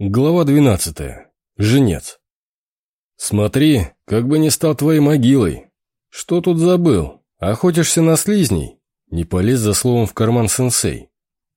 Глава 12. Женец. «Смотри, как бы не стал твоей могилой. Что тут забыл? Охотишься на слизней?» Не полез за словом в карман сенсей.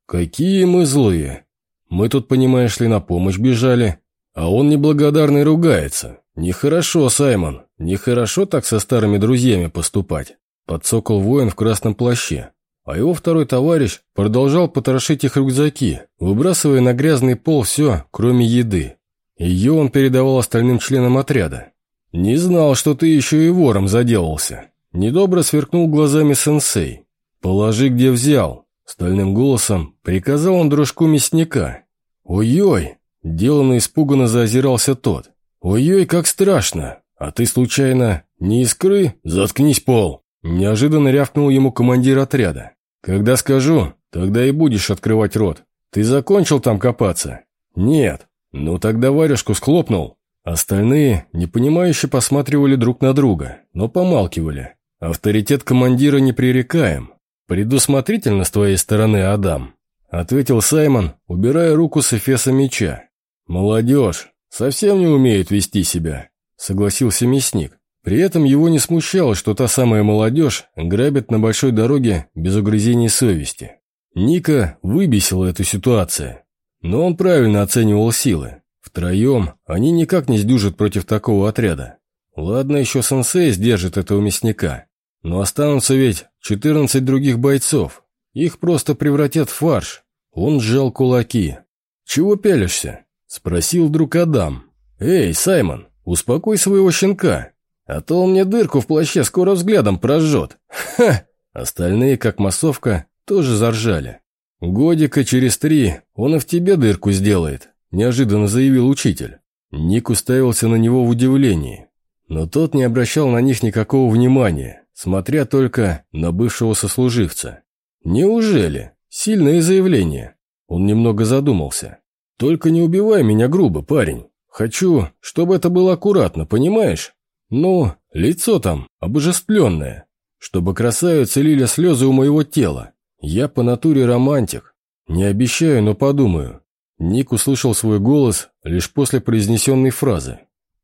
«Какие мы злые! Мы тут, понимаешь ли, на помощь бежали, а он неблагодарный ругается. Нехорошо, Саймон, нехорошо так со старыми друзьями поступать», подсокол воин в красном плаще а его второй товарищ продолжал потрошить их рюкзаки, выбрасывая на грязный пол все, кроме еды. Ее он передавал остальным членам отряда. «Не знал, что ты еще и вором заделался». Недобро сверкнул глазами сенсей. «Положи, где взял». Стальным голосом приказал он дружку мясника. «Ой-ой!» – деланно испуганно заозирался тот. «Ой-ой, как страшно! А ты, случайно, не искры? Заткнись, пол!» Неожиданно рявкнул ему командир отряда. «Когда скажу, тогда и будешь открывать рот. Ты закончил там копаться?» «Нет». «Ну тогда варежку схлопнул». Остальные, непонимающе, посматривали друг на друга, но помалкивали. «Авторитет командира непререкаем. Предусмотрительно с твоей стороны, Адам», ответил Саймон, убирая руку с эфеса меча. «Молодежь, совсем не умеет вести себя», согласился мясник. При этом его не смущало, что та самая молодежь грабит на большой дороге без угрызений совести. Ника выбесила эту ситуацию, но он правильно оценивал силы. Втроем они никак не сдюжат против такого отряда. Ладно, еще сенсей сдержит этого мясника, но останутся ведь 14 других бойцов. Их просто превратят в фарш. Он сжал кулаки. «Чего пялишься?» – спросил вдруг Адам. «Эй, Саймон, успокой своего щенка. А то он мне дырку в плаще скоро взглядом прожжет. Ха! Остальные, как массовка, тоже заржали. «Годика через три он и в тебе дырку сделает», – неожиданно заявил учитель. Ник уставился на него в удивлении. Но тот не обращал на них никакого внимания, смотря только на бывшего сослуживца. «Неужели? Сильное заявление». Он немного задумался. «Только не убивай меня грубо, парень. Хочу, чтобы это было аккуратно, понимаешь? Ну, лицо там обожествленное, чтобы красавица лили слезы у моего тела. Я по натуре романтик. Не обещаю, но подумаю. Ник услышал свой голос лишь после произнесенной фразы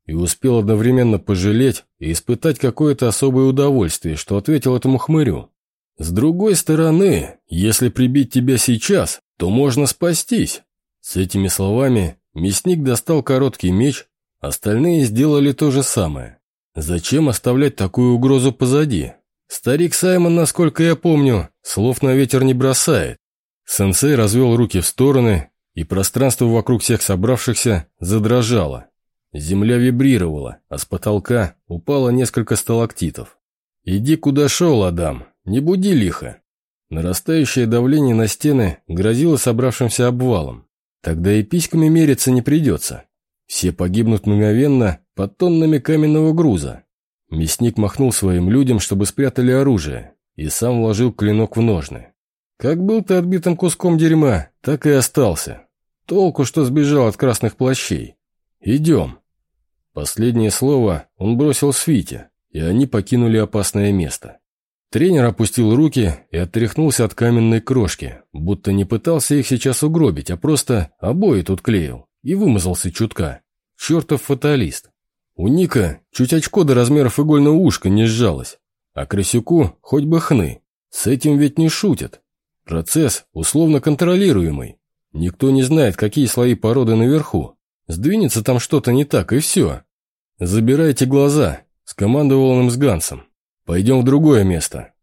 и успел одновременно пожалеть и испытать какое-то особое удовольствие, что ответил этому хмырю. С другой стороны, если прибить тебя сейчас, то можно спастись. С этими словами мясник достал короткий меч, остальные сделали то же самое. Зачем оставлять такую угрозу позади? Старик Саймон, насколько я помню, слов на ветер не бросает. Сенсей развел руки в стороны, и пространство вокруг всех собравшихся задрожало. Земля вибрировала, а с потолка упало несколько сталактитов. «Иди куда шел, Адам, не буди лихо». Нарастающее давление на стены грозило собравшимся обвалом. Тогда и письками мериться не придется. Все погибнут мгновенно под тоннами каменного груза. Мясник махнул своим людям, чтобы спрятали оружие, и сам вложил клинок в ножны. Как был ты отбитым куском дерьма, так и остался. Толку, что сбежал от красных плащей. Идем. Последнее слово он бросил Свите, и они покинули опасное место. Тренер опустил руки и оттряхнулся от каменной крошки, будто не пытался их сейчас угробить, а просто обои тут клеил и вымазался чутка. Чертов фаталист. У Ника чуть очко до размеров игольного ушка не сжалось, а Крысюку хоть бы хны. С этим ведь не шутят. Процесс условно контролируемый. Никто не знает, какие слои породы наверху. Сдвинется там что-то не так, и все. «Забирайте глаза», — скомандовал он им с Гансом. «Пойдем в другое место».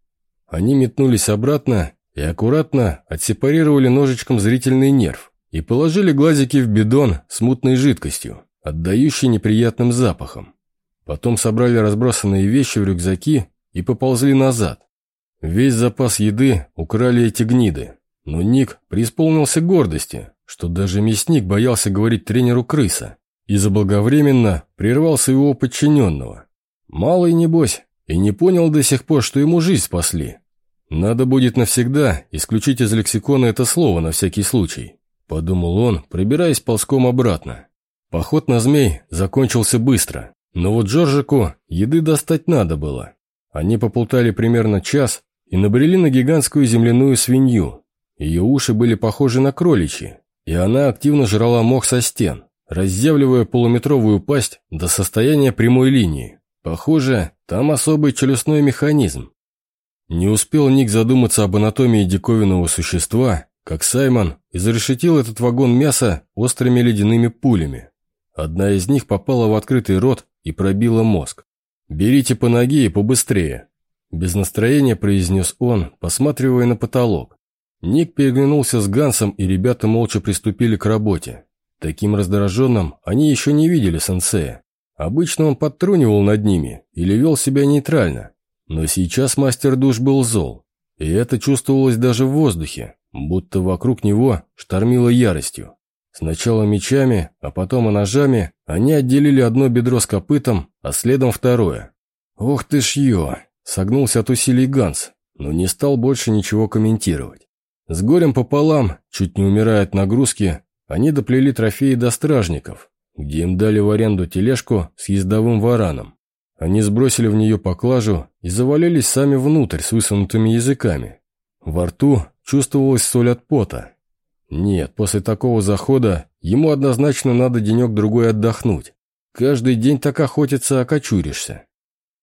Они метнулись обратно и аккуратно отсепарировали ножичком зрительный нерв и положили глазики в бидон с мутной жидкостью, отдающей неприятным запахом. Потом собрали разбросанные вещи в рюкзаки и поползли назад. Весь запас еды украли эти гниды, но Ник преисполнился гордости, что даже мясник боялся говорить тренеру крыса и заблаговременно прервал своего подчиненного. Малый, небось, и не понял до сих пор, что ему жизнь спасли. Надо будет навсегда исключить из лексикона это слово на всякий случай. – подумал он, пробираясь ползком обратно. Поход на змей закончился быстро, но вот Джорджику еды достать надо было. Они поплутали примерно час и набрели на гигантскую земляную свинью. Ее уши были похожи на кроличьи, и она активно жрала мох со стен, разъявливая полуметровую пасть до состояния прямой линии. Похоже, там особый челюстной механизм. Не успел Ник задуматься об анатомии диковинного существа, как Саймон изрешетил этот вагон мяса острыми ледяными пулями. Одна из них попала в открытый рот и пробила мозг. «Берите по ноге и побыстрее», – без настроения произнес он, посматривая на потолок. Ник переглянулся с Гансом, и ребята молча приступили к работе. Таким раздраженным они еще не видели сенсея. Обычно он подтрунивал над ними или вел себя нейтрально. Но сейчас мастер душ был зол. И это чувствовалось даже в воздухе, будто вокруг него штормило яростью. Сначала мечами, а потом и ножами они отделили одно бедро с копытом, а следом второе. «Ох ты ж ё!» – согнулся от усилий Ганс, но не стал больше ничего комментировать. С горем пополам, чуть не умирая от нагрузки, они доплели трофеи до стражников, где им дали в аренду тележку с ездовым вараном. Они сбросили в нее поклажу и завалились сами внутрь с высунутыми языками. Во рту чувствовалась соль от пота. Нет, после такого захода ему однозначно надо денек-другой отдохнуть. Каждый день так охотиться окочуришься.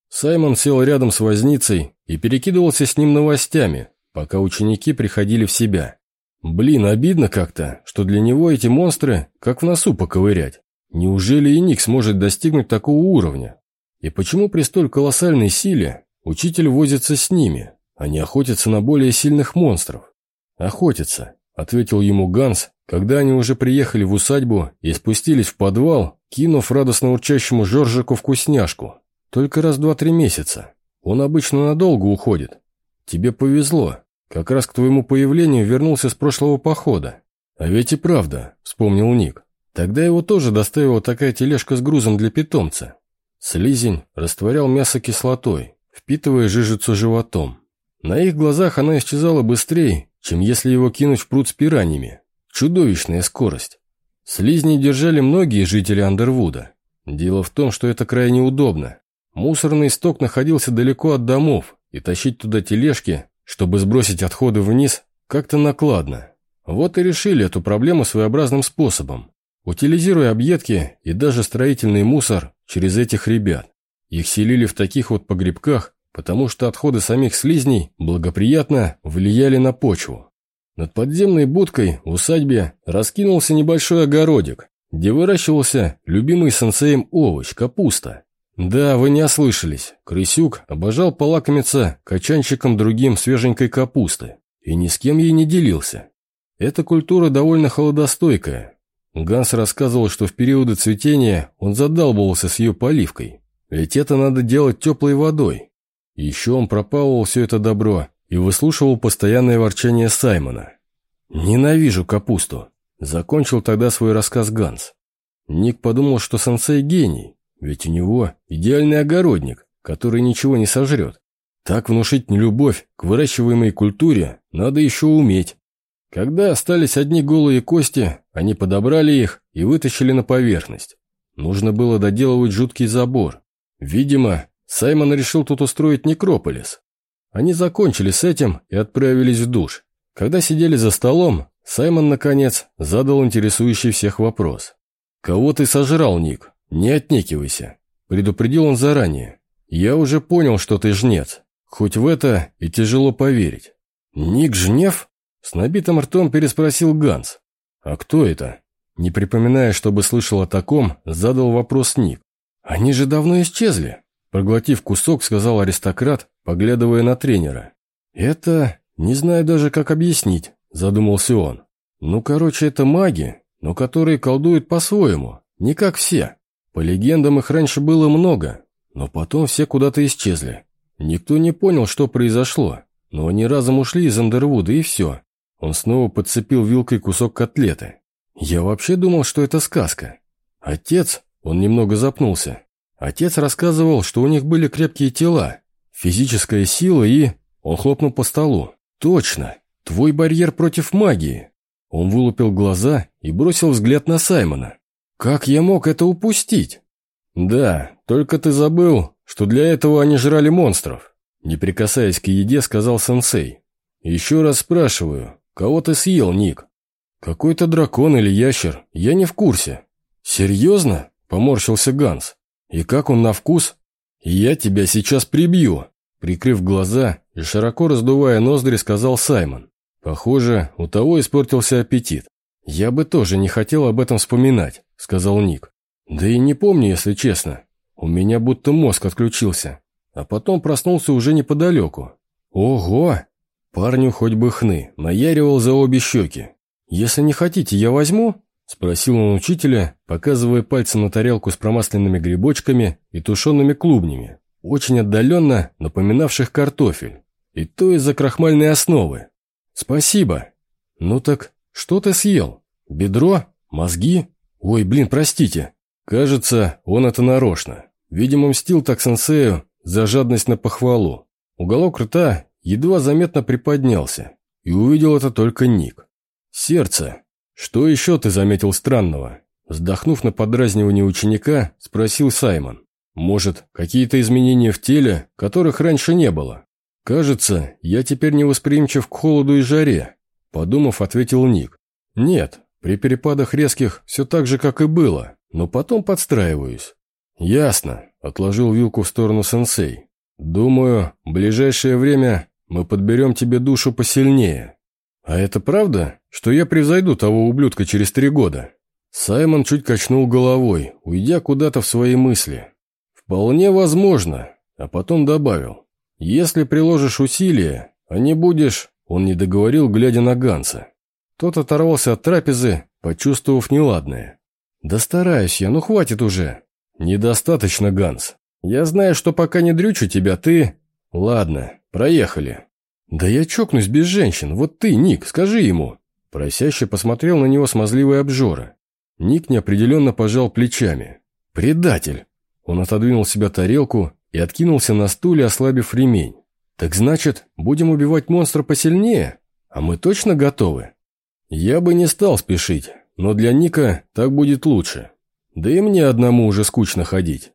Саймон сел рядом с возницей и перекидывался с ним новостями, пока ученики приходили в себя. Блин, обидно как-то, что для него эти монстры как в носу поковырять. Неужели и Ник сможет достигнуть такого уровня? И почему при столь колоссальной силе учитель возится с ними, а не охотится на более сильных монстров? Охотится, ответил ему Ганс, когда они уже приехали в усадьбу и спустились в подвал, кинув радостно урчащему Жоржику вкусняшку. Только раз два-три месяца. Он обычно надолго уходит. Тебе повезло. Как раз к твоему появлению вернулся с прошлого похода. А ведь и правда, вспомнил Ник. Тогда его тоже доставила такая тележка с грузом для питомца. Слизень растворял мясо кислотой, впитывая жижицу животом. На их глазах она исчезала быстрее, чем если его кинуть в пруд с пираньями. Чудовищная скорость. Слизни держали многие жители Андервуда. Дело в том, что это крайне удобно. Мусорный сток находился далеко от домов, и тащить туда тележки, чтобы сбросить отходы вниз, как-то накладно. Вот и решили эту проблему своеобразным способом утилизируя объедки и даже строительный мусор через этих ребят. Их селили в таких вот погребках, потому что отходы самих слизней благоприятно влияли на почву. Над подземной будкой в усадьбе раскинулся небольшой огородик, где выращивался любимый сенсеем овощ – капуста. Да, вы не ослышались, Крысюк обожал полакомиться качанчиком другим свеженькой капусты и ни с кем ей не делился. Эта культура довольно холодостойкая, Ганс рассказывал, что в периоды цветения он задалбывался с ее поливкой, ведь это надо делать теплой водой. Еще он пропалывал все это добро и выслушивал постоянное ворчание Саймона. «Ненавижу капусту», — закончил тогда свой рассказ Ганс. Ник подумал, что сенсей гений, ведь у него идеальный огородник, который ничего не сожрет. Так внушить нелюбовь к выращиваемой культуре надо еще уметь. Когда остались одни голые кости, они подобрали их и вытащили на поверхность. Нужно было доделывать жуткий забор. Видимо, Саймон решил тут устроить некрополис. Они закончили с этим и отправились в душ. Когда сидели за столом, Саймон, наконец, задал интересующий всех вопрос. «Кого ты сожрал, Ник? Не отнекивайся», — предупредил он заранее. «Я уже понял, что ты жнец, хоть в это и тяжело поверить». «Ник Жнев?» С набитым ртом переспросил Ганс. «А кто это?» Не припоминая, чтобы слышал о таком, задал вопрос Ник. «Они же давно исчезли», проглотив кусок, сказал аристократ, поглядывая на тренера. «Это... не знаю даже, как объяснить», задумался он. «Ну, короче, это маги, но которые колдуют по-своему, не как все. По легендам их раньше было много, но потом все куда-то исчезли. Никто не понял, что произошло, но они разом ушли из Андервуда, и все. Он снова подцепил вилкой кусок котлеты. «Я вообще думал, что это сказка. Отец...» Он немного запнулся. Отец рассказывал, что у них были крепкие тела, физическая сила и... Он хлопнул по столу. «Точно! Твой барьер против магии!» Он вылупил глаза и бросил взгляд на Саймона. «Как я мог это упустить?» «Да, только ты забыл, что для этого они жрали монстров», не прикасаясь к еде, сказал сенсей. «Еще раз спрашиваю, «Кого ты съел, Ник?» «Какой-то дракон или ящер, я не в курсе». «Серьезно?» – поморщился Ганс. «И как он на вкус?» «Я тебя сейчас прибью!» Прикрыв глаза и широко раздувая ноздри, сказал Саймон. Похоже, у того испортился аппетит. «Я бы тоже не хотел об этом вспоминать», — сказал Ник. «Да и не помню, если честно. У меня будто мозг отключился. А потом проснулся уже неподалеку. Ого! Парню хоть бы хны, наяривал за обе щеки. «Если не хотите, я возьму?» — спросил он учителя, показывая пальцем на тарелку с промасленными грибочками и тушеными клубнями, очень отдаленно напоминавших картофель. И то из-за крахмальной основы. «Спасибо. Ну так что ты съел? Бедро? Мозги? Ой, блин, простите. Кажется, он это нарочно. Видимо, мстил так сенсею за жадность на похвалу. Уголок рта едва заметно приподнялся, и увидел это только Ник. «Сердце. Что еще ты заметил странного?» Вздохнув на подразнивание ученика, спросил Саймон. «Может, какие-то изменения в теле, которых раньше не было?» «Кажется, я теперь не восприимчив к холоду и жаре», подумав, ответил Ник. «Нет, при перепадах резких все так же, как и было, но потом подстраиваюсь». «Ясно», — отложил вилку в сторону сенсей. «Думаю, в ближайшее время мы подберем тебе душу посильнее». «А это правда, что я превзойду того ублюдка через три года?» Саймон чуть качнул головой, уйдя куда-то в свои мысли. «Вполне возможно», а потом добавил. «Если приложишь усилия, а не будешь...» Он не договорил, глядя на Ганса. Тот оторвался от трапезы, почувствовав неладное. «Да стараюсь я, ну хватит уже». «Недостаточно, Ганс. Я знаю, что пока не дрючу тебя, ты...» «Ладно, проехали». «Да я чокнусь без женщин, вот ты, Ник, скажи ему». Просяще посмотрел на него смазливый обжора. Ник неопределенно пожал плечами. «Предатель!» Он отодвинул себя тарелку и откинулся на стуле, ослабив ремень. «Так значит, будем убивать монстра посильнее? А мы точно готовы?» «Я бы не стал спешить, но для Ника так будет лучше. Да и мне одному уже скучно ходить».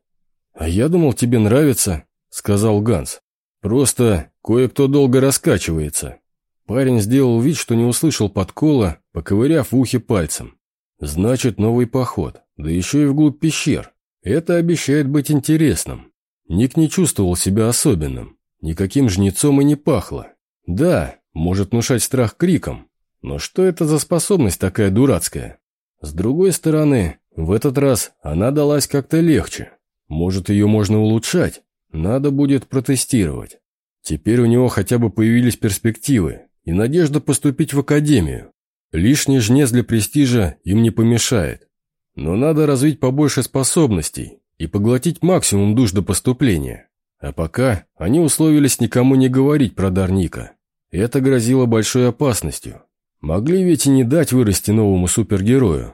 «А я думал, тебе нравится», — сказал Ганс. «Просто кое-кто долго раскачивается». Парень сделал вид, что не услышал подкола, поковыряв в ухе пальцем. «Значит, новый поход, да еще и вглубь пещер. Это обещает быть интересным». Ник не чувствовал себя особенным. Никаким жнецом и не пахло. Да, может внушать страх криком. Но что это за способность такая дурацкая? С другой стороны, в этот раз она далась как-то легче. Может, ее можно улучшать? Надо будет протестировать. Теперь у него хотя бы появились перспективы и надежда поступить в академию. Лишний жнец для престижа им не помешает. Но надо развить побольше способностей, и поглотить максимум душ до поступления. А пока они условились никому не говорить про дар Ника. Это грозило большой опасностью. Могли ведь и не дать вырасти новому супергерою.